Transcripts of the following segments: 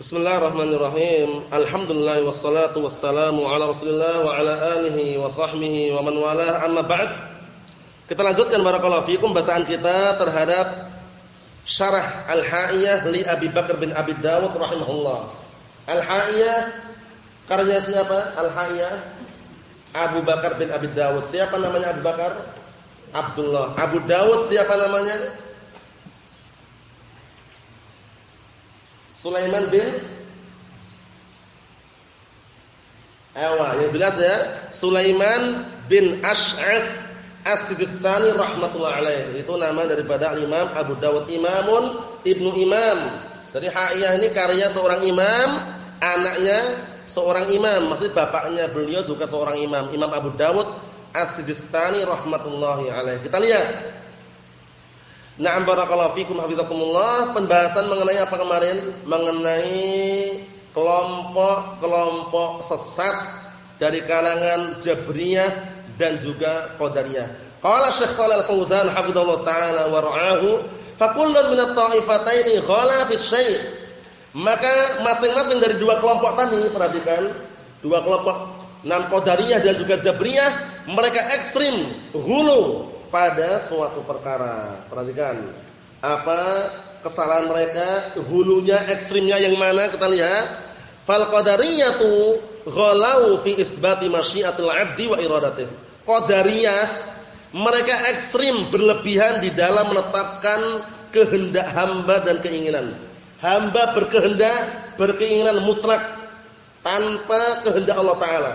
Bismillahirrahmanirrahim. Alhamdulillah wassalatu wassalamu ala Rasulillah wa ala alihi wa sahbihi wa man walah. Amma ba'd. Kita lanjutkan barakallahu fikum bacaan kita terhadap syarah Al-Ha'iyah li Abi Bakar bin Abi Dawud rahimahullah. Al-Ha'iyah karya siapa? Al-Ha'iyah Abu Bakar bin Abi Dawud. Siapa namanya Abu Bakar? Abdullah. Abu Dawud siapa namanya? Sulaiman bin Ewa, yang jelas ya, Sulaiman bin Ash'af As-Sijistani rahmatullah alaih. Itu nama daripada Imam Abu Dawud Imamun Ibnu Imam. Jadi Ha'iyah ini karya seorang imam, anaknya seorang imam, maksudnya bapaknya beliau juga seorang imam, Imam Abu Dawud As-Sijistani rahmatullahi alaih. Kita lihat Na'am barakallahu fikum hafizakumullah. Pembahasan mengenai apa kemarin? Mengenai kelompok-kelompok sesat dari kalangan Jabriyah dan juga Qadariyah. Qala Syekh Shalal Al-Fauzan hafizallahu taala wa ra'ahu, fa kullun min at-ta'ifataini ghala fi syai'. Maka masing-masing dari dua kelompok tadi perhatikan, dua kelompok Nam Qadariyah dan juga Jabriyah, mereka ekstrim, hulu pada suatu perkara. Perhatikan apa kesalahan mereka, hulunya ekstrimnya yang mana kita lihat. Fal qadariyatu ghalau fi isbati masyiatil 'abdi wa iradatih. Qadariyah mereka ekstrim berlebihan di dalam menetapkan kehendak hamba dan keinginan. Hamba berkehendak, berkeinginan mutlak tanpa kehendak Allah taala.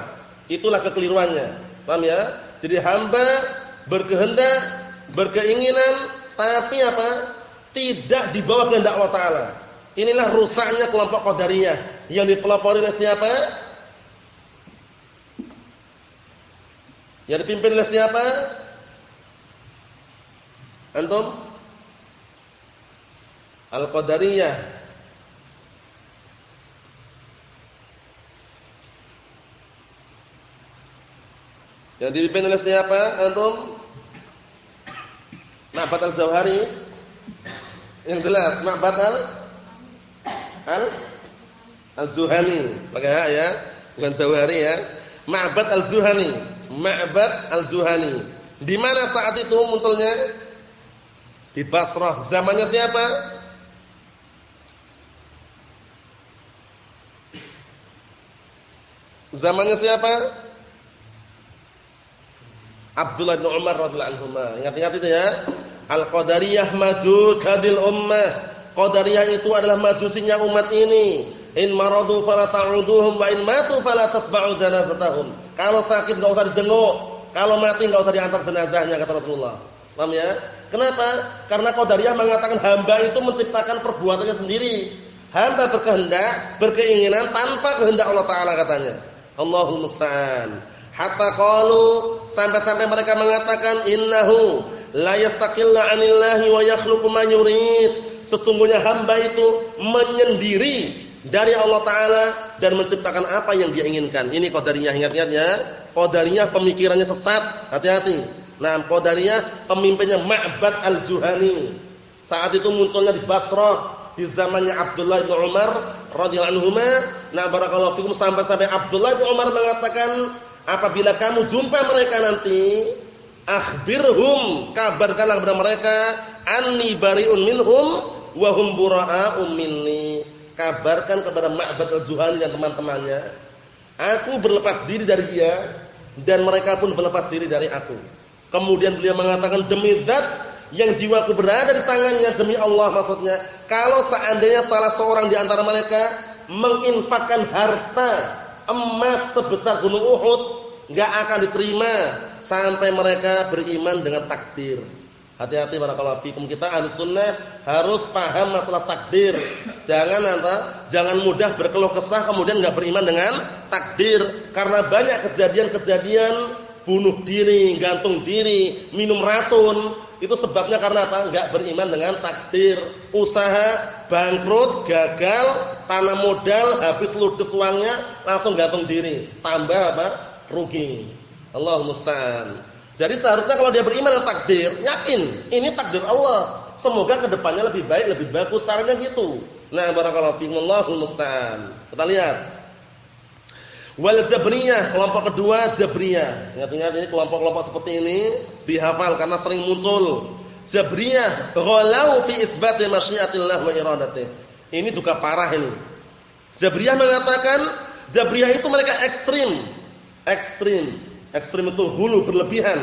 Itulah kekeliruannya. Paham ya? Jadi hamba berkehendak, berkeinginan, tapi apa? Tidak di bawah kehendak Allah Taala. Inilah rusaknya kelompok Qadariyah yang dipelopori oleh siapa? Yang dipimpin oleh siapa? Antum? Al-Qadariyah. Yang dipimpin oleh siapa? Antum? Ma'bad al-Jauhari yang jelas Ma'bad al al al-Juhani. Pakai ya bukan Jauhari ya. Ma'bad al-Juhani. Ma'bad al-Juhani. Di mana saat itu munculnya? Di Basrah. Zamannya siapa? Zamannya siapa? Abdullah bin Umar radhiyallahu anhu ingat-ingat itu ya Al-Qadariyah majus hadil ummah. Qadariyah itu adalah majusinya umat ini. In maradu fala ta'uduhum wa in matu fala janazatahum. Kalau sakit enggak usah dijenguk, kalau mati enggak usah diantar jenazahnya kata Rasulullah. Paham ya? Kenapa? Karena Qadariyah mengatakan hamba itu menciptakan perbuatannya sendiri. Hamba berkehendak, berkeinginan tanpa kehendak Allah taala katanya. Allahul musta'an. Hatta qalu sampai-sampai mereka mengatakan innahu la yastaqilla 'anillahi wa yakhluqu ma yurid. Sesungguhnya hamba itu menyendiri dari Allah taala dan menciptakan apa yang dia inginkan. Ini qadariyah ingat-ingat ya. Qadariyah pemikirannya sesat. Hati-hati. Nah, qadariyah pemimpinnya Ma'bad al-Juhani. Saat itu munculnya di Basrah di zamannya Abdullah bin Umar radhiyallahu anhuma. Nah, barakallahu fikum sampai-sampai Abdullah bin Umar mengatakan, apabila kamu jumpa mereka nanti, akhbirhum kabarkanlah kepada mereka anni bariun minhum wa hum bura'a'um minni. Kabarkan kepada Ma'bad al-Juhani dan teman-temannya aku berlepas diri dari dia dan mereka pun berlepas diri dari aku. Kemudian beliau mengatakan demi zat yang jiwaku berada di tangannya demi Allah maksudnya kalau seandainya salah seorang di antara mereka menginfakkan harta emas sebesar gunung Uhud enggak akan diterima sampai mereka beriman dengan takdir. Hati-hati para kalau fikum kita ahli sunnah harus paham masalah takdir. Jangan anta, jangan mudah berkeluh kesah kemudian enggak beriman dengan takdir karena banyak kejadian-kejadian bunuh diri, gantung diri, minum racun itu sebabnya karena apa? Enggak beriman dengan takdir. Usaha bangkrut, gagal, tanah modal habis ludes uangnya, langsung gantung diri. Tambah apa? Rugi. Allah musta'an. Jadi seharusnya kalau dia beriman dengan takdir, yakin ini takdir Allah. Semoga ke depannya lebih baik, lebih bagus. Caranya gitu. Nah, barakallahu fiikum Allahul musta'an. Kita lihat. Wal Jabriyah, kelompok kedua Jabriyah. Ingat-ingat ini kelompok-kelompok seperti ini dihafal karena sering muncul. Jabriyah ghalau fi isbati masyiatillah wa iradatih. Ini juga parah ini. Jabriyah mengatakan Jabriyah itu mereka ekstrim. Ekstrim. Ekstrim itu hulu berlebihan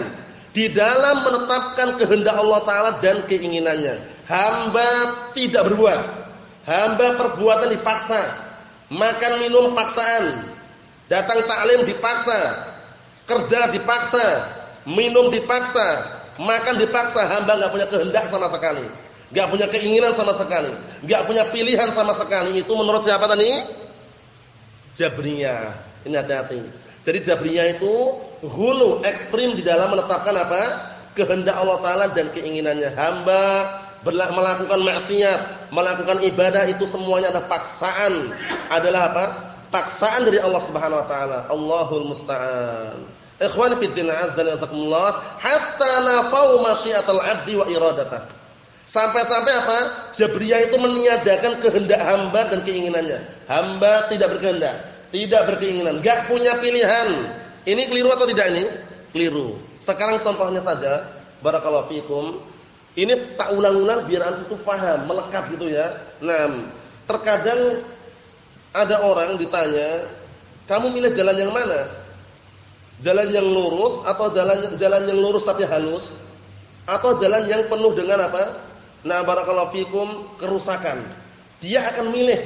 di dalam menetapkan kehendak Allah taala dan keinginannya. Hamba tidak berbuat. Hamba perbuatan dipaksa. Makan minum paksaan Datang taklim dipaksa, kerja dipaksa, minum dipaksa, makan dipaksa, hamba nggak punya kehendak sama sekali, nggak punya keinginan sama sekali, nggak punya pilihan sama sekali. Itu menurut siapa tadi? Jabriyah. Ini hati-hati. Jadi Jabriyah itu hulu ekstrim di dalam menetapkan apa? Kehendak Allah Taala dan keinginannya. Hamba melakukan maksiat, melakukan ibadah itu semuanya ada paksaan. Adalah apa? paksaan dari Allah Subhanahu wa taala. Allahul musta'an. Ikhwani fi din azza jalla, hatta nafau masyiatal 'abdi wa iradatah. Sampai-sampai apa? Jabriyah itu meniadakan kehendak hamba dan keinginannya. Hamba tidak berkehendak, tidak berkeinginan, enggak punya pilihan. Ini keliru atau tidak ini? Keliru. Sekarang contohnya saja, barakallahu fikum. Ini tak ulang-ulang biar antum itu paham, melekat gitu ya. Nah, terkadang ada orang ditanya, "Kamu milih jalan yang mana? Jalan yang lurus atau jalan jalan yang lurus tapi halus atau jalan yang penuh dengan apa? Nah, barakallahu fikum kerusakan." Dia akan milih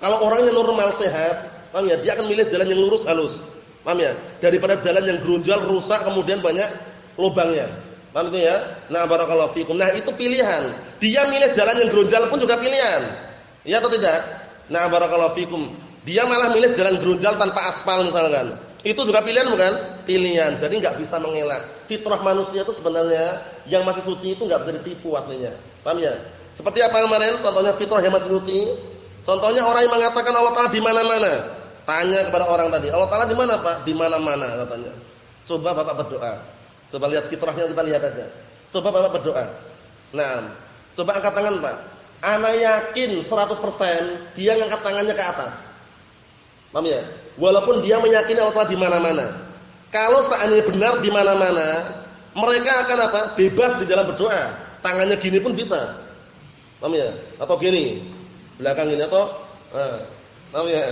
kalau orangnya normal sehat, paham ya? Dia akan milih jalan yang lurus halus. Paham ya? Daripada jalan yang gerunjal rusak kemudian banyak lubangnya. Paham itu ya? Nah, barakallahu fikum. Nah, itu pilihan. Dia milih jalan yang gerunjal pun juga pilihan. Iya atau tidak? Nah, barakallahu fikum. Dia malah milih jalan gerunjal tanpa aspal misalkan. Itu juga pilihan bukan? Pilihan. Jadi enggak bisa mengelak. Fitrah manusia itu sebenarnya yang masih suci itu enggak bisa ditipu aslinya. Paham ya? Seperti apa kemarin contohnya fitrah yang masih suci? Contohnya orang yang mengatakan Allah Taala di mana-mana. Tanya kepada orang tadi, Allah Taala di mana, Pak? Di mana-mana katanya. Coba Bapak berdoa. Coba lihat fitrahnya kita lihat aja. Coba Bapak berdoa. Nah, coba angkat tangan, Pak. Ana yakin 100% dia ngangkat tangannya ke atas. Paham ya? Walaupun dia meyakini Allah di mana-mana. Kalau seandainya benar di mana-mana, mereka akan apa? Bebas di dalam berdoa. Tangannya gini pun bisa. Paham ya? Atau gini. Belakang ini atau eh, paham ya?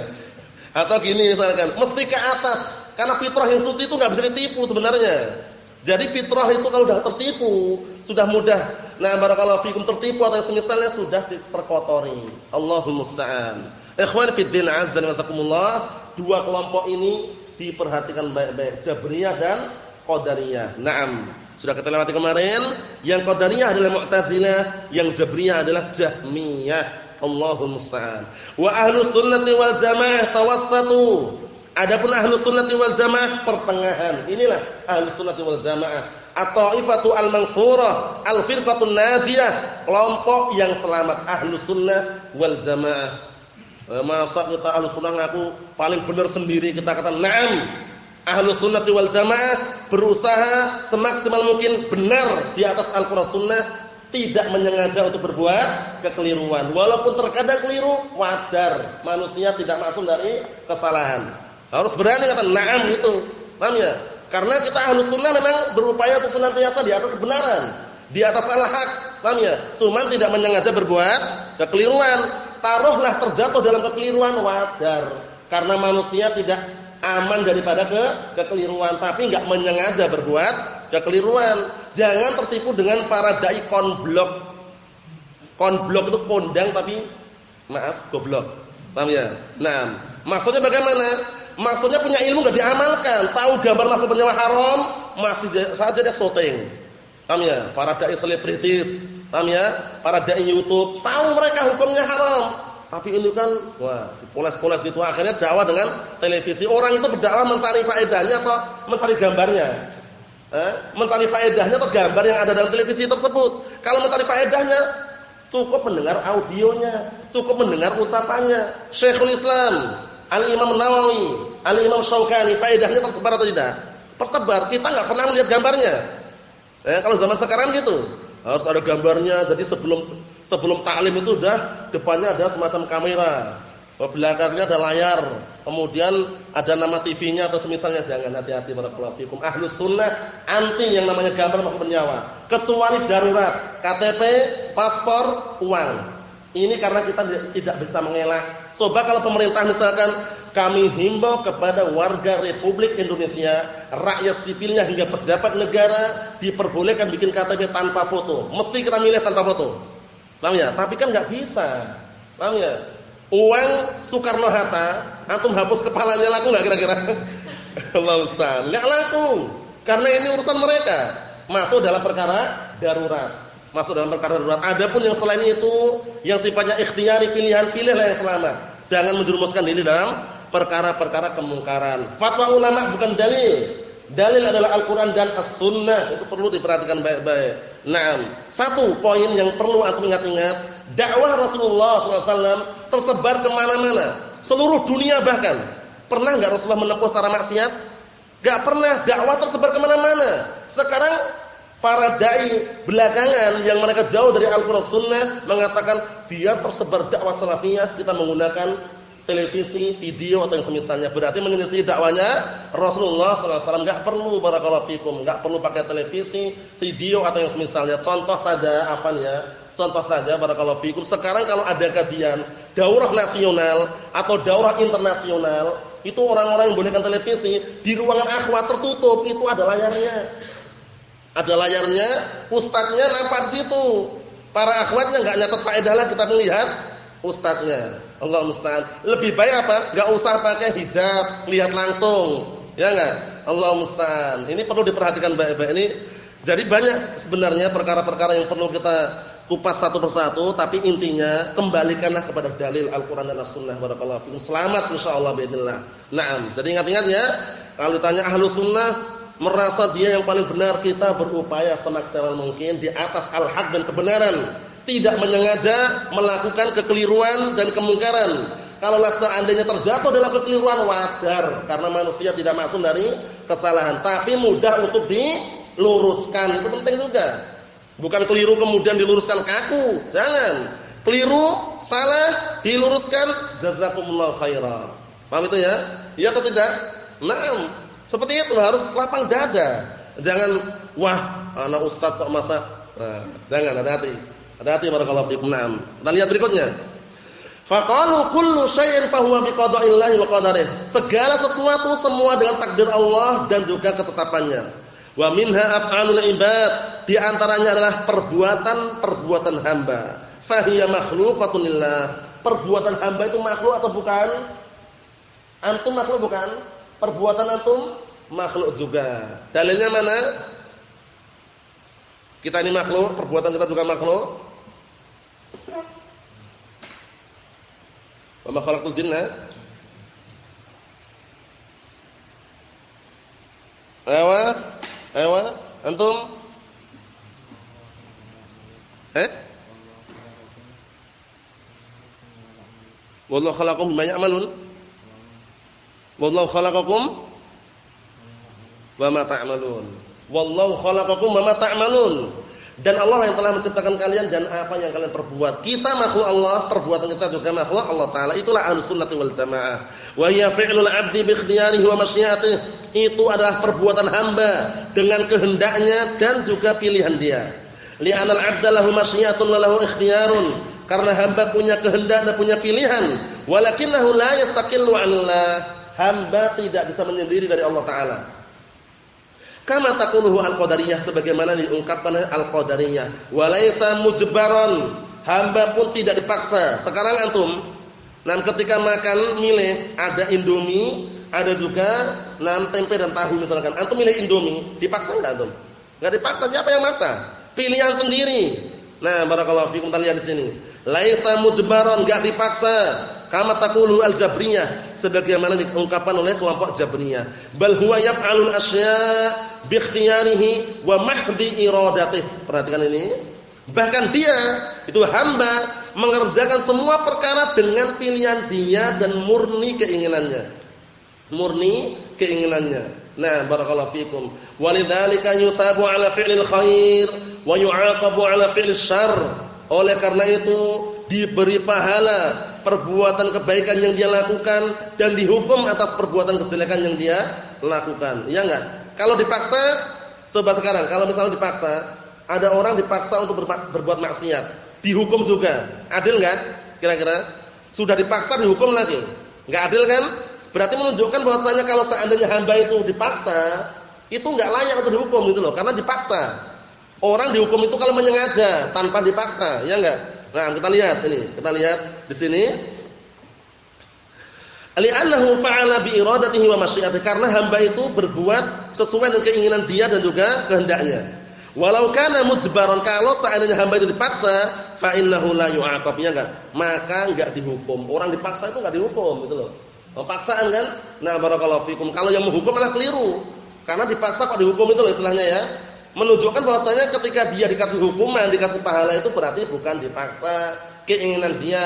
Atau gini misalkan, mesti ke atas. Karena fitrah yang suci itu enggak bisa ditipu sebenarnya. Jadi fitrah itu kalau sudah tertipu, sudah mudah. Nah, barakallahu fikum tertipu atau semisalnya sudah terkotori. Allahul musta'an. Ikhwan fi din azza wa jazakumullah, dua kelompok ini diperhatikan baik-baik, Jabriyah dan Qadariyah. Naam. Sudah kita lewati kemarin, yang Qadariyah adalah Mu'tazilah, yang Jabriyah adalah Jahmiyah. Allahul musta'an. Wa ahlus sunnati wal jamaah tawassatu Adapun ahlus sunnati wal jamaah pertengahan. Inilah ahlus sunnati wal jamaah. At-ta'ifatu al-mansurah, al-firqatun nadiyah, kelompok yang selamat ahlus sunnah wal jamaah. Eh, masa kita ahlus sunnah ngaku paling benar sendiri kita kata na'am. Ahlus sunnati wal jamaah berusaha semaksimal mungkin benar di atas Al-Qur'an sunnah tidak menyengaja untuk berbuat kekeliruan. Walaupun terkadang keliru, wajar. Manusia tidak masuk dari kesalahan. Harus berani kata na'am itu. Paham ya? Karena kita ahlus sunnah memang berupaya untuk senantiasa di atas kebenaran, di atas al-haq. Paham ya? Cuman tidak menyengaja berbuat kekeliruan. Taruhlah terjatuh dalam kekeliruan wajar. Karena manusia tidak aman daripada ke kekeliruan, tapi enggak menyengaja berbuat kekeliruan. Jangan tertipu dengan para dai konblok. Konblok itu kondang tapi maaf goblok. Paham ya? Nah, maksudnya bagaimana? Maksudnya punya ilmu enggak diamalkan, tahu gambar masuk bernyawa haram, masih saja dia syuting. Paham ya? Para dai selebritis, paham ya? Para dai YouTube, tahu mereka hukumnya haram. Tapi ini kan wah, poles-poles gitu akhirnya dakwah dengan televisi. Orang itu berdakwah mencari faedahnya atau mencari gambarnya? Eh, mencari faedahnya atau gambar yang ada dalam televisi tersebut. Kalau mencari faedahnya, cukup mendengar audionya, cukup mendengar ucapannya. Syekhul Islam Al-Imam Nawawi, Al-Imam Syaukani, faedahnya tersebar atau tidak? Tersebar. Kita nggak pernah melihat gambarnya. Eh, kalau zaman sekarang gitu, harus ada gambarnya. Jadi sebelum Sebelum taklim itu sudah depannya ada semacam kamera. Belakangnya ada layar. Kemudian ada nama TV-nya atau semisalnya jangan hati-hati para fikum. Ahlus sunnah anti yang namanya gambar maupun nyawa. Kecuali darurat, KTP, paspor, uang. Ini karena kita tidak bisa mengelak. Coba kalau pemerintah misalkan kami himbau kepada warga Republik Indonesia, rakyat sipilnya hingga pejabat negara diperbolehkan bikin KTP tanpa foto. Mesti kita milih tanpa foto. Paham ya? Tapi kan nggak bisa. Paham ya? Uang Soekarno Hatta, antum hapus kepalanya laku nggak kira-kira? Allah Ustaz, nggak laku. Karena ini urusan mereka. Masuk dalam perkara darurat. Masuk dalam perkara darurat. Adapun yang selain itu, yang sifatnya ikhtiari pilihan, pilihlah yang selamat. Jangan menjerumuskan diri dalam perkara-perkara kemungkaran. Fatwa ulama bukan dalil. Dalil adalah Al-Quran dan As-Sunnah. Itu perlu diperhatikan baik-baik. Nah, satu poin yang perlu aku ingat-ingat, dakwah Rasulullah SAW tersebar ke mana-mana, seluruh dunia bahkan. Pernah nggak Rasulullah menempuh secara maksiat? Gak pernah. Dakwah tersebar ke mana-mana. Sekarang para dai belakangan yang mereka jauh dari Al-Quran Sunnah mengatakan dia tersebar dakwah salafiyah kita menggunakan televisi, video atau yang semisalnya. Berarti menyelisih dakwanya Rasulullah SAW. Enggak perlu barakallahu fikum, enggak perlu pakai televisi, video atau yang semisalnya. Contoh saja apa ya? Contoh saja barakallahu fikum. Sekarang kalau ada kajian daurah nasional atau daurah internasional, itu orang-orang yang bolehkan televisi di ruangan akhwat tertutup, itu ada layarnya. Ada layarnya, ustadznya nampak di situ. Para akhwatnya enggak nyatet faedah lah kita melihat ustadznya. Allah musta'an. Lebih baik apa? Enggak usah pakai hijab, lihat langsung. Ya enggak? Allah musta'an. Ini perlu diperhatikan baik-baik ini. Jadi banyak sebenarnya perkara-perkara yang perlu kita kupas satu persatu, tapi intinya kembalikanlah kepada dalil Al-Qur'an dan As-Sunnah barakallahu fikum. Selamat insyaallah باذنillah. Naam. Jadi ingat-ingat ya, kalau ditanya ahlu sunnah merasa dia yang paling benar, kita berupaya semaksimal mungkin di atas al-haq dan kebenaran tidak menyengaja melakukan kekeliruan dan kemungkaran. Kalau seandainya terjatuh dalam kekeliruan wajar karena manusia tidak masuk dari kesalahan, tapi mudah untuk diluruskan. Itu penting juga. Bukan keliru kemudian diluruskan kaku, jangan. Keliru, salah, diluruskan jazakumullahu khairan. Paham itu ya? Iya atau tidak? Nah, seperti itu harus lapang dada. Jangan wah, anak ustaz kok masa nah, jangan hati-hati. Hati-hati barakallahu fikum. Naam. Kita lihat berikutnya. Faqalu kullu syai'in fahuwa biqada'illahi wa qadarih. Segala sesuatu semua dengan takdir Allah dan juga ketetapannya. Wa minha af'alul ibad. Di antaranya adalah perbuatan-perbuatan hamba. Fahiya makhluqatun lillah. Perbuatan hamba itu makhluk atau bukan? Antum makhluk bukan? Perbuatan antum makhluk juga. Dalilnya mana? Kita ini makhluk, perbuatan kita juga makhluk. Wa ma khalaqtul jinna Ewa, ewa, antum? Eh? Wallahu khalaqakum bima ya'malun. Wallahu khalaqakum wa ma ta'malun. Wallahu khalaqakum wa ma ta'malun. Dan Allah yang telah menciptakan kalian dan apa yang kalian perbuat. Kita makhluk Allah, perbuatan kita juga makhluk Allah taala. Itulah Ahlussunnah wal Jamaah. Wa hiya fi'lul 'abdi bi ikhtiyarihi wa. Itu adalah perbuatan hamba dengan kehendaknya dan juga pilihan dia. Li'anal 'abda lahu masyiyatun wa lahu ikhtiyarun. Karena hamba punya kehendak dan punya pilihan. Walakinnahu la yastaqillu 'anillah. Hamba tidak bisa menyendiri dari Allah taala. Kama taquluhu al-qadariyah sebagaimana diungkapkan oleh al-qadariyah. Walaysa mujbaron. Hamba pun tidak dipaksa. Sekarang antum, nah ketika makan milih ada Indomie, ada juga nam tempe dan tahu misalkan. Antum milih Indomie, dipaksa enggak antum? Enggak dipaksa, siapa yang maksa? Pilihan sendiri. Nah, barakallahu fikum lihat di sini. Laisa mujbaron, enggak dipaksa kama taqulu al-jabriyah sebagaimana diungkapkan oleh kelompok jabriyah. Bal huwa yaf'alul asya' bi ikhtiyarihi wa mahdi iradatih perhatikan ini. Bahkan dia itu hamba mengerjakan semua perkara dengan pilihan dia dan murni keinginannya. Murni keinginannya. Nah barakallahu fikum. Walidzalika yusabu ala fi'lil khair wa yu'aqabu ala fi'lis syarr. Oleh karena itu diberi pahala perbuatan kebaikan yang dia lakukan dan dihukum atas perbuatan kejelekan yang dia lakukan. Iya enggak? Kalau dipaksa, coba sekarang kalau misalnya dipaksa, ada orang dipaksa untuk berbuat maksiat, dihukum juga. Adil enggak? Kira-kira sudah dipaksa dihukum lagi. Enggak adil kan? Berarti menunjukkan bahwasanya kalau seandainya hamba itu dipaksa, itu enggak layak untuk dihukum gitu loh, karena dipaksa. Orang dihukum itu kalau menyengaja tanpa dipaksa, ya enggak? Nah, kita lihat ini, kita lihat di sini. Li'annahu fa'ala bi iradatihi wa masyiatihi karena hamba itu berbuat sesuai dengan keinginan dia dan juga kehendaknya. Walau kana mujbaran kalau seandainya hamba itu dipaksa, fa innahu la yu'aqab ya enggak? Maka enggak dihukum. Orang dipaksa itu enggak dihukum gitu loh. Paksaan kan? Nah, barakallahu fikum. Kalau yang menghukum malah keliru. Karena dipaksa kok dihukum itu loh istilahnya ya menunjukkan bahwasanya ketika dia dikasih hukuman, dikasih pahala itu berarti bukan dipaksa, keinginan dia.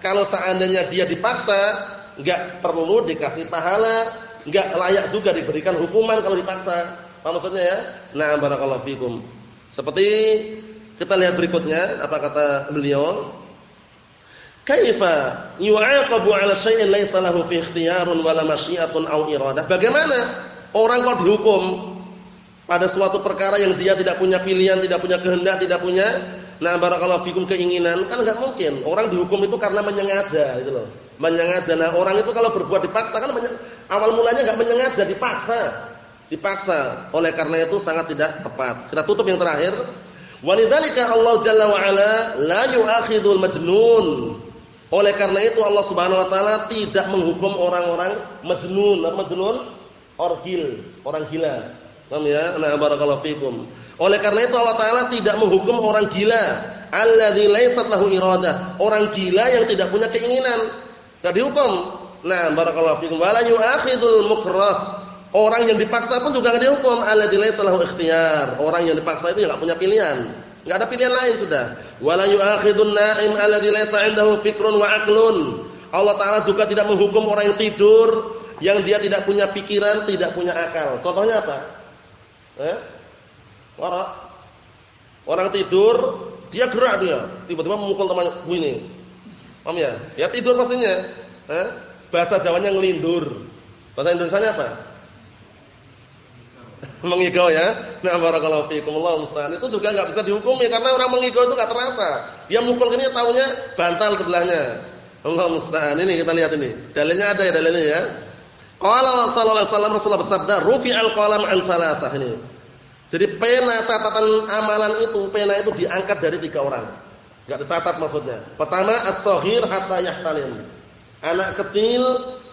Kalau seandainya dia dipaksa, enggak perlu dikasih pahala, enggak layak juga diberikan hukuman kalau dipaksa. Apa maksudnya ya? Nah, barakallahu fikum. Seperti kita lihat berikutnya apa kata beliau? Kaifa yu'aqabu 'ala syai'in laysa lahu fi ikhtiyarun wala masyiatun aw iradah? Bagaimana orang kok dihukum pada suatu perkara yang dia tidak punya pilihan, tidak punya kehendak, tidak punya nah barakallahu fikum keinginan, kan enggak mungkin. Orang dihukum itu karena menyengaja gitu loh. Menyengaja. Nah, orang itu kalau berbuat dipaksa kan awal mulanya enggak menyengaja, dipaksa. Dipaksa. Oleh karena itu sangat tidak tepat. Kita tutup yang terakhir. Walidzalika Allah Jalla wa ala la yu'akhidul majnun. Oleh karena itu Allah Subhanahu wa taala tidak menghukum orang-orang majnun. Majnun orgil, orang gila. Paham ya? Nah, barakallahu fikum. Oleh karena itu Allah taala tidak menghukum orang gila, alladzi laysat iradah. Orang gila yang tidak punya keinginan. Enggak dihukum. Nah, barakallahu fikum. Wala yu'akhidul mukrah. Orang yang dipaksa pun juga enggak dihukum, alladzi laysat ikhtiyar. Orang yang dipaksa itu enggak punya pilihan. Enggak ada pilihan lain sudah. Wala yu'akhidun na'im alladzi laysa fikrun wa 'aqlun. Allah taala juga tidak menghukum orang yang tidur yang dia tidak punya pikiran, tidak punya akal. Contohnya apa? Eh? Warak. Orang tidur, dia gerak dia, tiba-tiba memukul teman ini. Paham ya? Ya tidur pastinya. Eh? Bahasa Jawanya ngelindur. Bahasa Indonesianya apa? mengigau ya. Nah, barakallahu fiikum. Allah musta'an. Itu juga enggak bisa dihukumi karena orang mengigau itu enggak terasa. Dia mukul ini taunya bantal sebelahnya. Allah musta'an. Ini kita lihat ini. Dalilnya ada ya dalilnya ya. Qala sallallahu alaihi wasallam Rasulullah bersabda, "Rufi'al qalam 'an salatah." Ini. Jadi pena catatan amalan itu, pena itu diangkat dari tiga orang. Enggak dicatat maksudnya. Pertama as-saghir hatta yahtalim. Anak kecil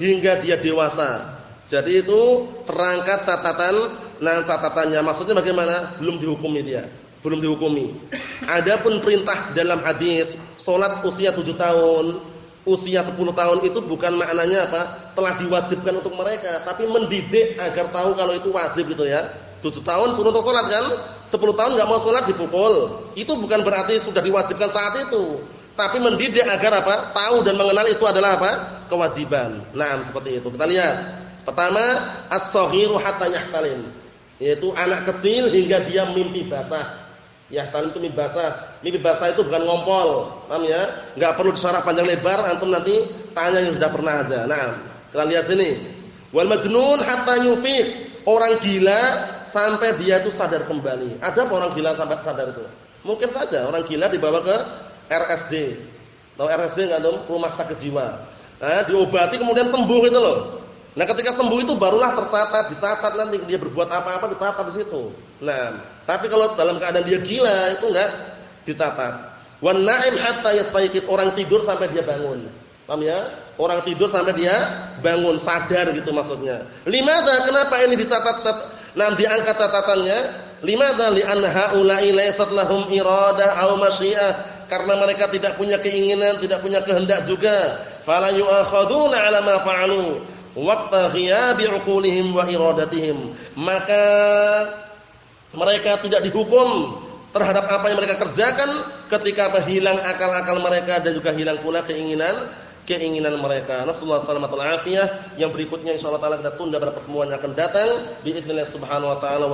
hingga dia dewasa. Jadi itu terangkat catatan, nah catatannya maksudnya bagaimana? Belum dihukumi dia, belum dihukumi. Adapun perintah dalam hadis, salat usia 7 tahun, usia 10 tahun itu bukan maknanya apa? telah diwajibkan untuk mereka, tapi mendidik agar tahu kalau itu wajib gitu ya. 7 tahun suruh untuk sholat kan? 10 tahun nggak mau sholat dipukul. Itu bukan berarti sudah diwajibkan saat itu, tapi mendidik agar apa? tahu dan mengenal itu adalah apa? kewajiban. Nah, seperti itu. Kita lihat. Pertama, as-saghiru hatta yahtalim. Yaitu anak kecil hingga dia mimpi basah. Yahtalim itu mimpi basah. Mimpi basah itu bukan ngompol. Paham ya? Enggak perlu disyarah panjang lebar, antum nanti tanya yang sudah pernah aja. Nah, kita lihat sini. Wal majnun hatta yufiq. Orang gila sampai dia itu sadar kembali. Ada orang gila sampai sadar itu? Mungkin saja orang gila dibawa ke RSJ. Tahu RSJ enggak, tuh? Rumah sakit jiwa. Nah, diobati kemudian sembuh itu loh. Nah, ketika sembuh itu barulah tercatat, dicatat nanti dia berbuat apa-apa dicatat di situ. Nah, tapi kalau dalam keadaan dia gila itu enggak dicatat. Wan na'im hatta yastayqid, orang tidur sampai dia bangun. Paham ya? Orang tidur sampai dia bangun, sadar gitu maksudnya. Limadha? Kenapa ini dicatat? Nah, diangkat catatannya. Limadha? Li'anna haula'i laysat lahum iradah aw masyiah. Karena mereka tidak punya keinginan, tidak punya kehendak juga. Fala yu'akhaduna 'ala ma fa'alu waqta ghiyabi 'uqulihim wa iradatihim. Maka mereka tidak dihukum terhadap apa yang mereka kerjakan ketika hilang akal-akal mereka dan juga hilang pula keinginan keinginan mereka. Nasallahu alaihi. Yang berikutnya insyaallah taala kita tunda pada pertemuan yang akan datang. Biidznillah subhanahu wa taala.